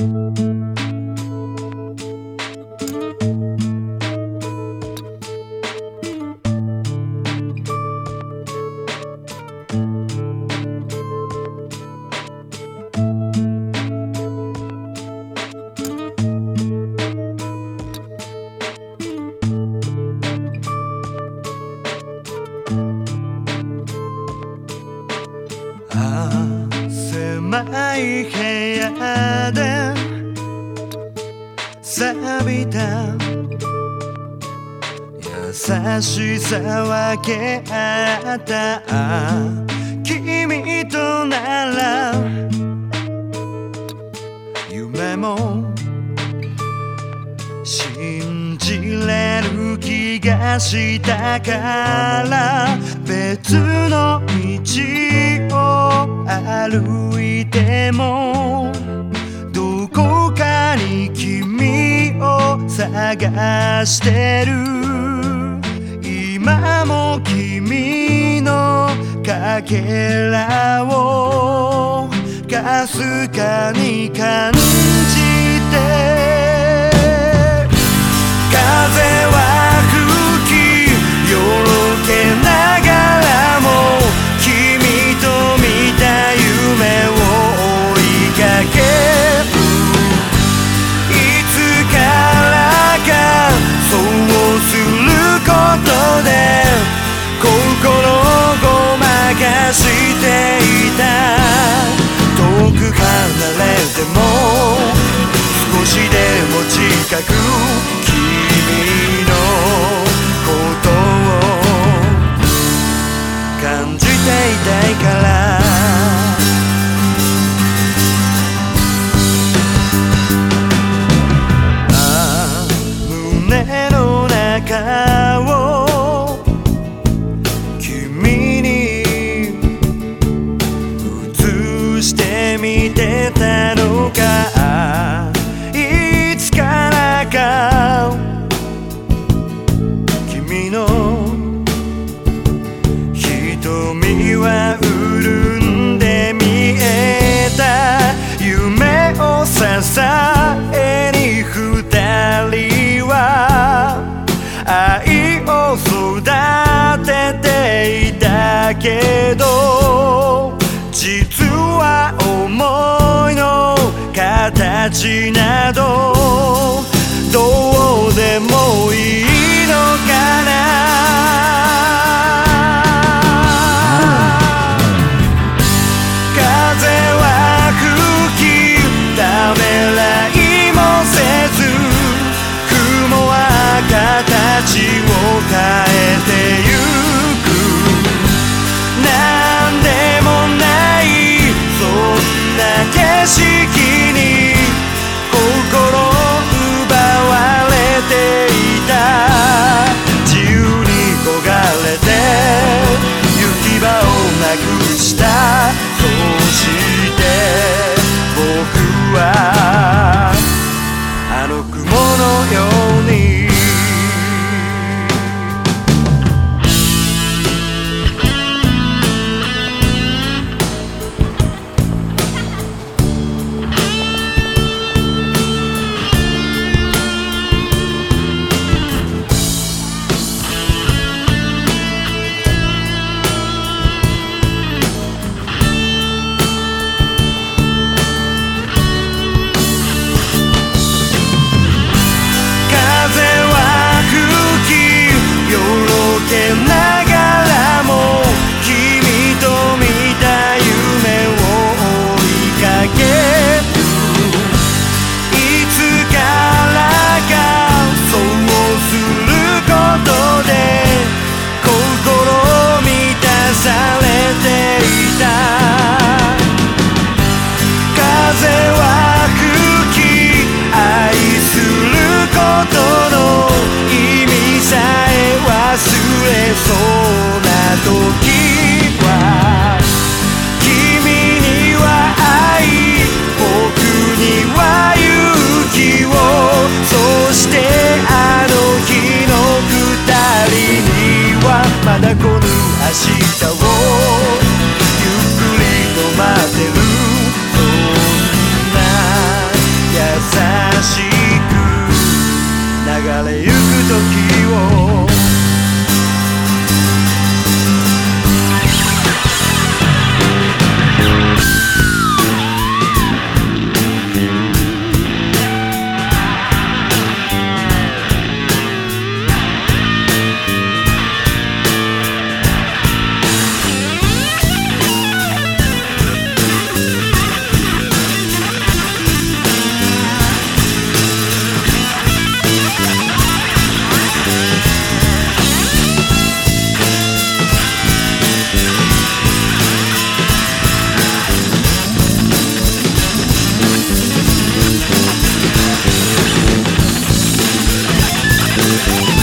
ah. 狭い部屋で錆びた優しさ分け合った。君となら夢も信じれ気がしたから別の道を歩いてもどこかに君を探してる。今も君のかけらをかすかに感じも近く君のことを感じていたいから。ああ胸の中を君に映してみてたのか。は潤んで見えた。夢を支えに二人は。愛を育てていたけど。実は思いの形など。agita o Thank